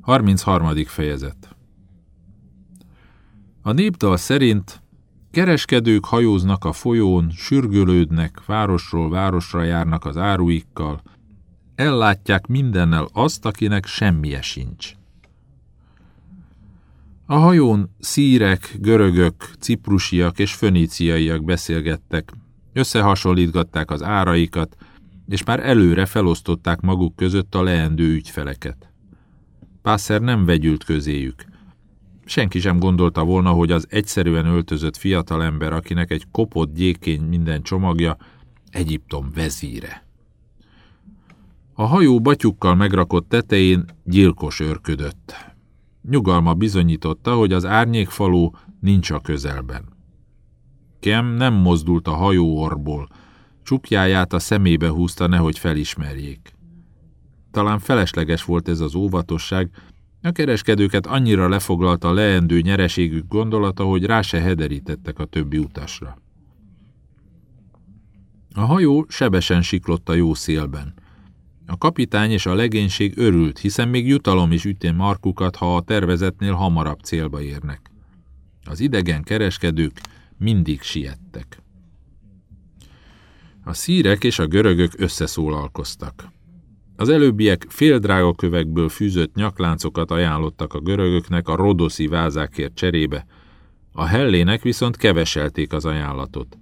33. fejezet A népdal szerint kereskedők hajóznak a folyón, sürgölődnek, városról városra járnak az áruikkal, ellátják mindennel azt, akinek semmije sincs. A hajón szírek, görögök, ciprusiak és föníciaiak beszélgettek, összehasonlítgatták az áraikat, és már előre felosztották maguk között a leendő ügyfeleket. Pászer nem vegyült közéjük. Senki sem gondolta volna, hogy az egyszerűen öltözött fiatalember, akinek egy kopott gyékény minden csomagja, Egyiptom vezíre. A hajó batyukkal megrakott tetején gyilkos őrködött. Nyugalma bizonyította, hogy az árnyékfaló nincs a közelben. Kem nem mozdult a hajó orból, csukjáját a szemébe húzta, nehogy felismerjék. Talán felesleges volt ez az óvatosság, a kereskedőket annyira lefoglalta a leendő nyereségük gondolata, hogy rá se hederítettek a többi utasra. A hajó sebesen siklott a jó szélben. A kapitány és a legénység örült, hiszen még jutalom is üti markukat, ha a tervezetnél hamarabb célba érnek. Az idegen kereskedők mindig siettek. A szírek és a görögök összeszólalkoztak. Az előbbiek féldrága kövekből fűzött nyakláncokat ajánlottak a görögöknek a rodoszi vázákért cserébe, a hellének viszont keveselték az ajánlatot.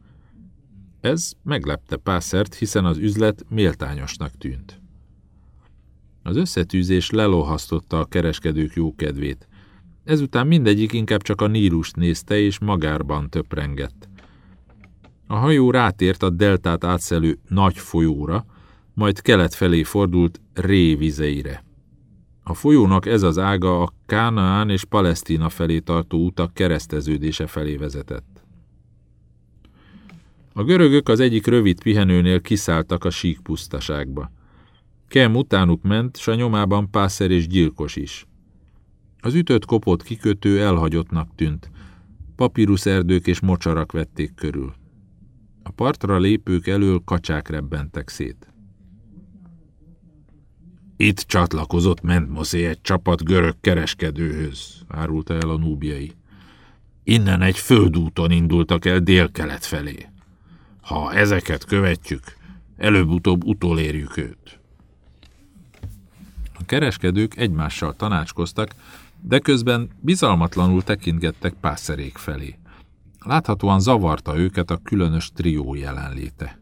Ez meglepte Pászert, hiszen az üzlet méltányosnak tűnt. Az összetűzés lelohasztotta a kereskedők jókedvét. Ezután mindegyik inkább csak a Nílust nézte és magárban töprengett. A hajó rátért a deltát átszelő nagy folyóra, majd kelet felé fordult Ré vizeire. A folyónak ez az ága a Kánaán és Palesztina felé tartó utak kereszteződése felé vezetett. A görögök az egyik rövid pihenőnél kiszálltak a sík pusztaságba. Kem utánuk ment, s a nyomában pászer és gyilkos is. Az ütött kopott kikötő elhagyottnak tűnt. Papíruszerdők és mocsarak vették körül. A partra lépők elől kacsák rebbentek szét. Itt csatlakozott Mentmoszé egy csapat görög kereskedőhöz, árulta el a núbiai. Innen egy földúton indultak el délkelet felé. Ha ezeket követjük, előbb-utóbb utolérjük őt. A kereskedők egymással tanácskoztak, de közben bizalmatlanul tekintgettek pászerék felé. Láthatóan zavarta őket a különös trió jelenléte.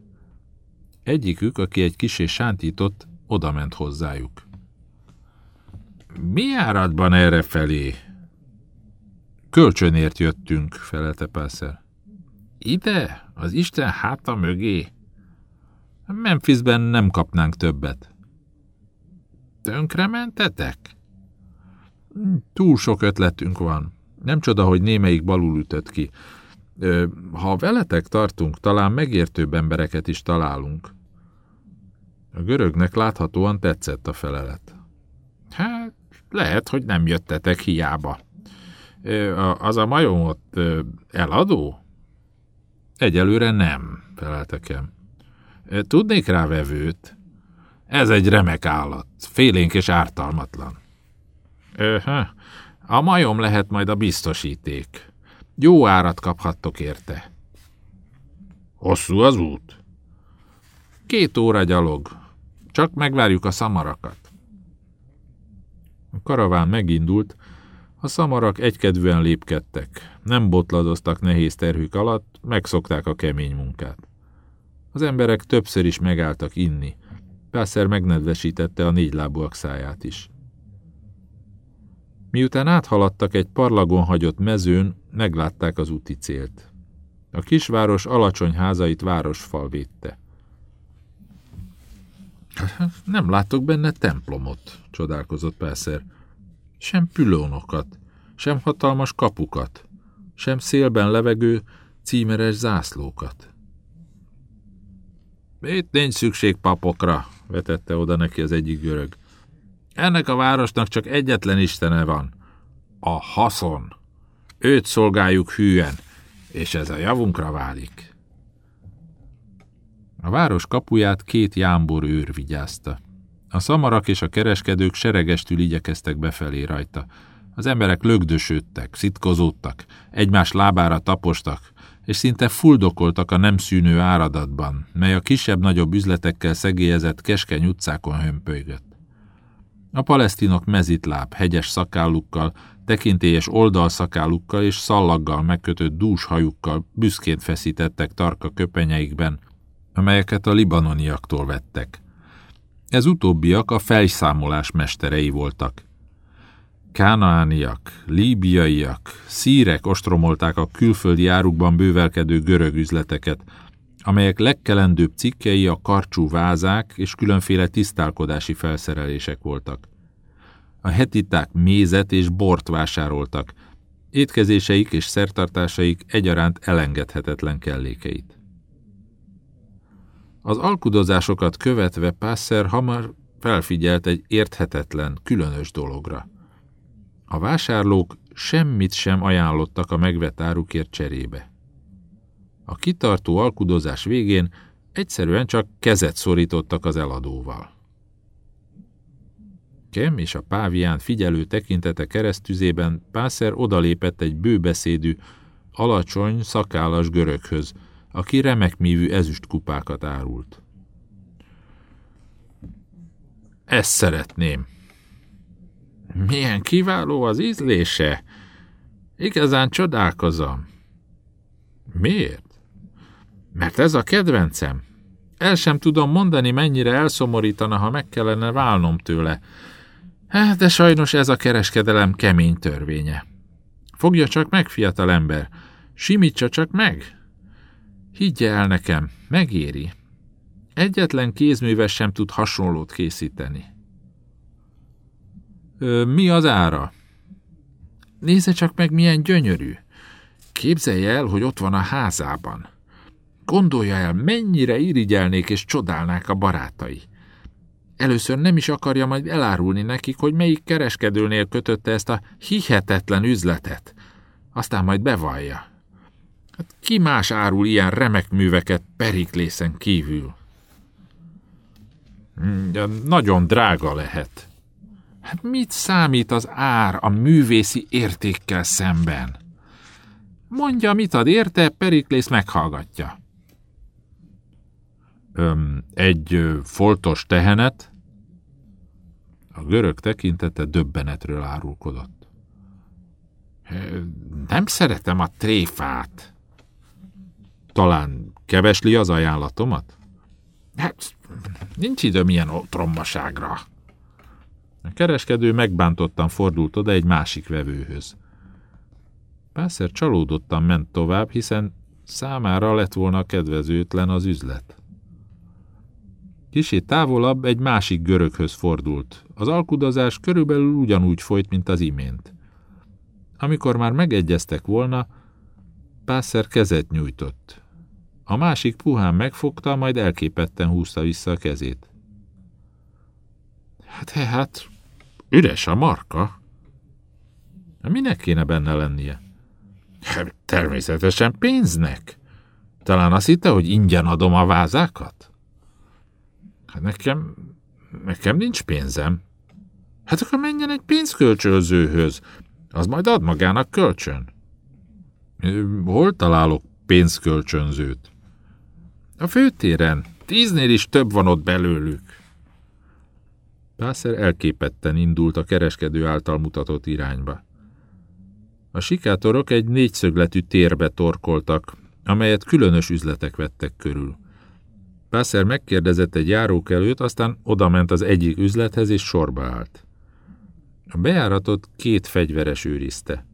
Egyikük, aki egy kisé sántított, odament hozzájuk. Mi áradban erre felé? Kölcsönért jöttünk, felelte Pászer. Ide? Az Isten háta mögé? Memphisben nem kapnánk többet. Tönkre mentetek? Túl sok ötletünk van. Nem csoda, hogy némelyik balul ütött ki. Ha veletek tartunk, talán megértőbb embereket is találunk. A görögnek láthatóan tetszett a felelet. Hát, lehet, hogy nem jöttetek hiába. Az a majom ott eladó? Egyelőre nem, feleltekem. Tudnék rá vevőt? Ez egy remek állat, félénk és ártalmatlan. Öhö, a majom lehet majd a biztosíték. Jó árat kaphattok érte. Hosszú az út? Két óra gyalog. Csak megvárjuk a szamarakat. A karaván megindult, a szamarak egykedvűen lépkedtek, nem botladoztak nehéz terhük alatt, megszokták a kemény munkát. Az emberek többször is megálltak inni, Pászer megnedvesítette a négylábúak száját is. Miután áthaladtak egy parlagon hagyott mezőn, meglátták az úti célt. A kisváros alacsony házait városfal védte. Nem látok benne templomot, csodálkozott Pászer. Sem pülónokat, sem hatalmas kapukat, sem szélben levegő, címeres zászlókat. Itt nincs szükség papokra, vetette oda neki az egyik görög. Ennek a városnak csak egyetlen istene van, a haszon. Őt szolgáljuk hűen, és ez a javunkra válik. A város kapuját két jámbor őr vigyázta. A szamarak és a kereskedők seregestül igyekeztek befelé rajta. Az emberek lögdösödtek, szitkozódtak, egymás lábára tapostak, és szinte fuldokoltak a nem szűnő áradatban, mely a kisebb-nagyobb üzletekkel szegélyezett keskeny utcákon hömpölygött. A palesztinok mezitláb, hegyes szakállukkal, tekintélyes oldalszakállukkal és szallaggal megkötött dús hajukkal büszként feszítettek tarka köpenyeikben, amelyeket a libanoniaktól vettek. Ez utóbbiak a fejszámolás mesterei voltak. Kánaániak, líbiaiak, szírek ostromolták a külföldi árukban bővelkedő görög üzleteket, amelyek legkelendőbb cikkei a karcsú vázák és különféle tisztálkodási felszerelések voltak. A hetiták mézet és bort vásároltak, étkezéseik és szertartásaik egyaránt elengedhetetlen kellékeit. Az alkudozásokat követve Pászer hamar felfigyelt egy érthetetlen, különös dologra. A vásárlók semmit sem ajánlottak a megvett árukért cserébe. A kitartó alkudozás végén egyszerűen csak kezet szorítottak az eladóval. Kem és a pávián figyelő tekintete keresztüzében Pászer odalépett egy bőbeszédű, alacsony, szakállas göröghöz, aki remek mívű ezüstkupákat árult. Ezt szeretném. Milyen kiváló az ízlése! Igazán csodálkozom. Miért? Mert ez a kedvencem. El sem tudom mondani, mennyire elszomorítana, ha meg kellene válnom tőle. Hát, de sajnos ez a kereskedelem kemény törvénye. Fogja csak meg, fiatal ember. Simítsa csak meg. Higgye el nekem, megéri. Egyetlen kézműves sem tud hasonlót készíteni. Ö, mi az ára? Nézze csak meg, milyen gyönyörű. Képzelje el, hogy ott van a házában. Gondolja el, mennyire irigyelnék és csodálnák a barátai. Először nem is akarja majd elárulni nekik, hogy melyik kereskedőnél kötötte ezt a hihetetlen üzletet. Aztán majd bevallja. Hát ki más árul ilyen remek műveket Periklészen kívül? Hmm, nagyon drága lehet. Hát mit számít az ár a művészi értékkel szemben? Mondja, mit ad érte, Periklész meghallgatja. Öm, egy foltos tehenet? A görög tekintete döbbenetről árulkodott. Nem szeretem a tréfát. Talán kevesli az ajánlatomat? Hát, nincs időm ilyen trommaságra. A kereskedő megbántottan fordult oda egy másik vevőhöz. Pászer csalódottan ment tovább, hiszen számára lett volna kedvezőtlen az üzlet. Kisé távolabb egy másik göröghöz fordult. Az alkudozás körülbelül ugyanúgy folyt, mint az imént. Amikor már megegyeztek volna, Pászer kezet nyújtott. A másik puhán megfogta, majd elképetten húzta vissza a kezét. Hát, hát, üres a marka. Minek kéne benne lennie? Természetesen pénznek. Talán azt hitte, hogy ingyen adom a vázákat? Hát nekem, nekem nincs pénzem. Hát akkor menjen egy pénzkölcsönzőhöz. Az majd ad magának kölcsön. Hol találok pénzkölcsönzőt? A főtéren. Tíznél is több van ott belőlük. Pászer elképetten indult a kereskedő által mutatott irányba. A sikátorok egy négyszögletű térbe torkoltak, amelyet különös üzletek vettek körül. Pászer megkérdezett egy járókelőt, aztán odament az egyik üzlethez és sorba állt. A bejáratot két fegyveres őrizte.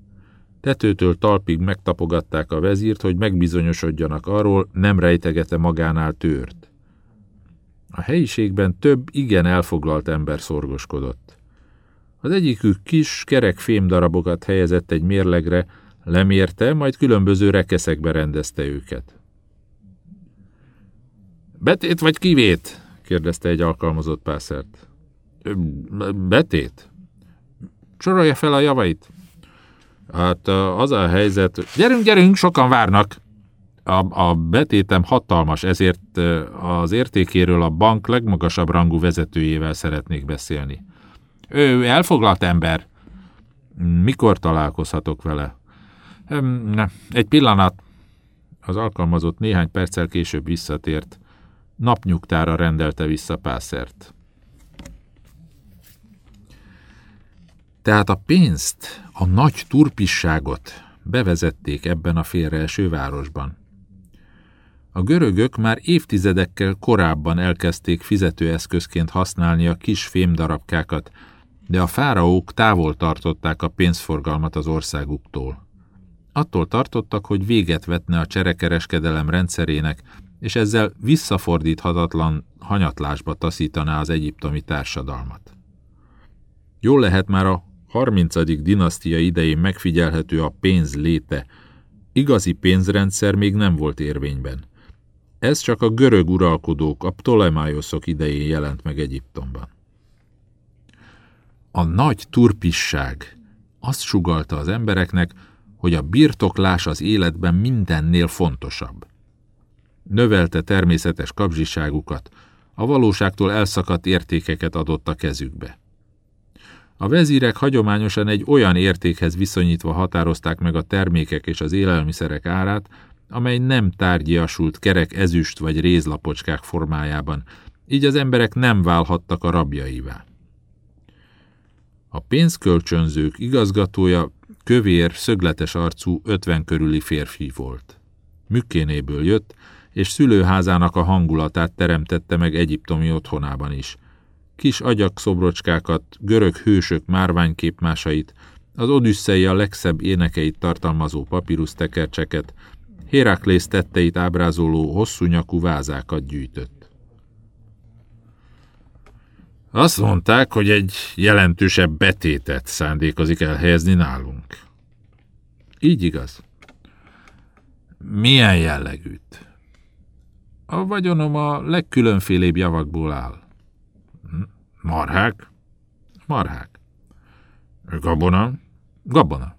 Tetőtől talpig megtapogatták a vezírt, hogy megbizonyosodjanak arról, nem rejtegete magánál tőrt. A helyiségben több igen elfoglalt ember szorgoskodott. Az egyikük kis, kerek fémdarabokat helyezett egy mérlegre, lemérte, majd különböző rekeszekbe rendezte őket. Betét vagy kivét? kérdezte egy alkalmazott pászert. Betét? Sorolja fel a javait. Hát az a helyzet... Gyerünk, gyerünk, sokan várnak! A, a betétem hatalmas, ezért az értékéről a bank legmagasabb rangú vezetőjével szeretnék beszélni. Ő elfoglalt ember. Mikor találkozhatok vele? Egy pillanat. Az alkalmazott néhány perccel később visszatért. Napnyugtára rendelte vissza Pászert. Tehát a pénzt, a nagy turpisságot bevezették ebben a félreeső városban. A görögök már évtizedekkel korábban elkezdték fizetőeszközként használni a kis fémdarabkákat, de a fáraók távol tartották a pénzforgalmat az országuktól. Attól tartottak, hogy véget vetne a cserekereskedelem rendszerének, és ezzel visszafordíthatatlan hanyatlásba taszítaná az egyiptomi társadalmat. Jól lehet már a 30. dinasztia idején megfigyelhető a pénz léte, igazi pénzrendszer még nem volt érvényben. Ez csak a görög uralkodók, a Ptolemájoszok idején jelent meg Egyiptomban. A nagy turpisság azt sugalta az embereknek, hogy a birtoklás az életben mindennél fontosabb. Növelte természetes kapzsiságukat, a valóságtól elszakadt értékeket adott a kezükbe. A vezírek hagyományosan egy olyan értékhez viszonyítva határozták meg a termékek és az élelmiszerek árát, amely nem tárgyiasult kerek ezüst vagy rézlapocskák formájában, így az emberek nem válhattak a rabjaivá. A pénzkölcsönzők igazgatója kövér, szögletes arcú, ötven körüli férfi volt. Mükkénéből jött, és szülőházának a hangulatát teremtette meg egyiptomi otthonában is. Kis agyakszobrocskákat, görög hősök márványképmásait, az Odüsszei a legszebb énekeit tartalmazó papírusztekercseket, Héraklész tetteit ábrázoló hosszú nyakú vázákat gyűjtött. Azt mondták, hogy egy jelentősebb betétet szándékozik elhelyezni nálunk. Így igaz. Milyen jellegűt? A vagyonom a legkülönfélébb javakból áll. Marhák? Marhák. Gabona? Gabona.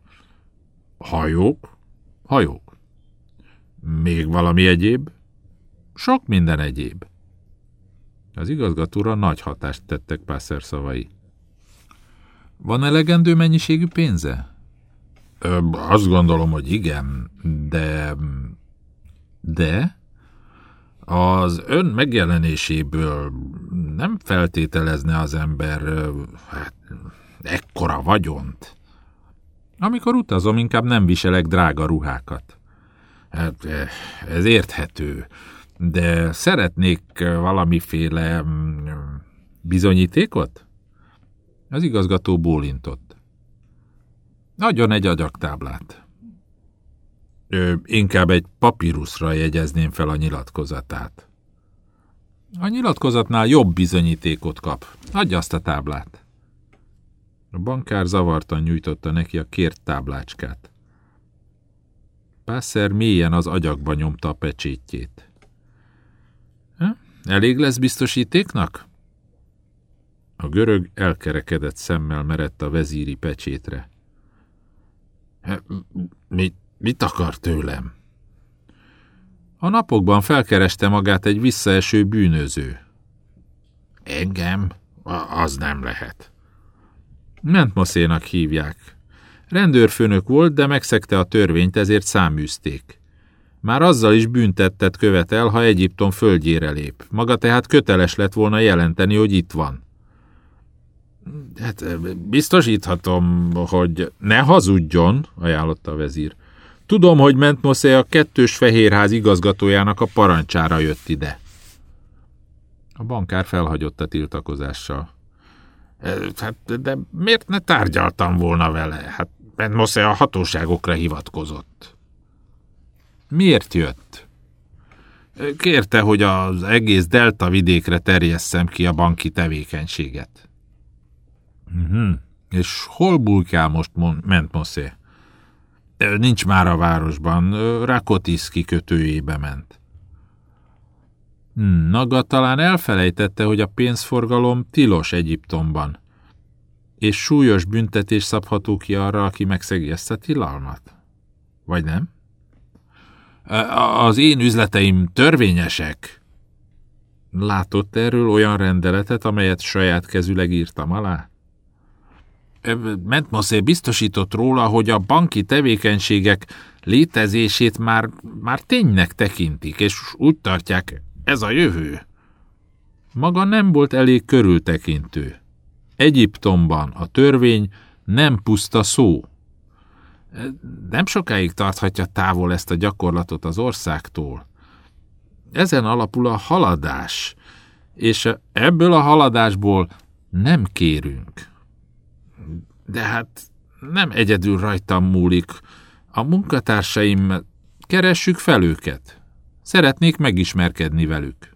Hajók? Hajók. Még valami egyéb? Sok minden egyéb. Az igazgatóra nagy hatást tettek Pászer szavai. Van elegendő mennyiségű pénze? Ö, azt gondolom, hogy igen, de... De? Az ön megjelenéséből nem feltételezne az ember hát, ekkora vagyont. Amikor utazom, inkább nem viselek drága ruhákat. Hát, ez érthető de szeretnék valamiféle mm, bizonyítékot? Az igazgató bólintott. Adjon egy agyaktáblát. Ő inkább egy papíruszra jegyezném fel a nyilatkozatát. A nyilatkozatnál jobb bizonyítékot kap. Adja azt a táblát. A bankár zavartan nyújtotta neki a kért táblácskát. Pászer mélyen az agyakba nyomta a pecsétjét. Elég lesz biztosítéknak? A görög elkerekedett szemmel merett a vezíri pecsétre. Mit, mit akar tőlem? A napokban felkereste magát egy visszaeső bűnöző. Engem? Az nem lehet. Mentmoszénak hívják. Rendőrfőnök volt, de megszegte a törvényt, ezért száműzték. Már azzal is büntettet követel, ha Egyiptom földjére lép. Maga tehát köteles lett volna jelenteni, hogy itt van. Hát biztosíthatom, hogy ne hazudjon, ajánlotta a vezír. Tudom, hogy Mentmoszé a kettős fehérház igazgatójának a parancsára jött ide. A bankár felhagyott a tiltakozással. Hát, de miért ne tárgyaltam volna vele? Hát Mentmoszé a hatóságokra hivatkozott. Miért jött? Kérte, hogy az egész delta vidékre terjesszem ki a banki tevékenységet. Uh-huh. És hol bulkál most ment Moszé? Nincs már a városban, Rakotis kikötőjébe ment. Hmm, Naga talán elfelejtette, hogy a pénzforgalom tilos Egyiptomban, és súlyos büntetés szabható ki arra, aki megszegi ezt a tilalmat. Vagy nem? Az én üzleteim törvényesek. Látott erről olyan rendeletet, amelyet saját kezüleg írtam alá? Mentmoszé biztosított róla, hogy a banki tevékenységek létezését már, már ténynek tekintik, és úgy tartják, ez a jövő. Maga nem volt elég körültekintő. Egyiptomban a törvény nem puszta szó. Nem sokáig tarthatja távol ezt a gyakorlatot az országtól. Ezen alapul a haladás, és ebből a haladásból nem kérünk. De hát nem egyedül rajtam múlik. A munkatársaim, keressük fel őket. Szeretnék megismerkedni velük.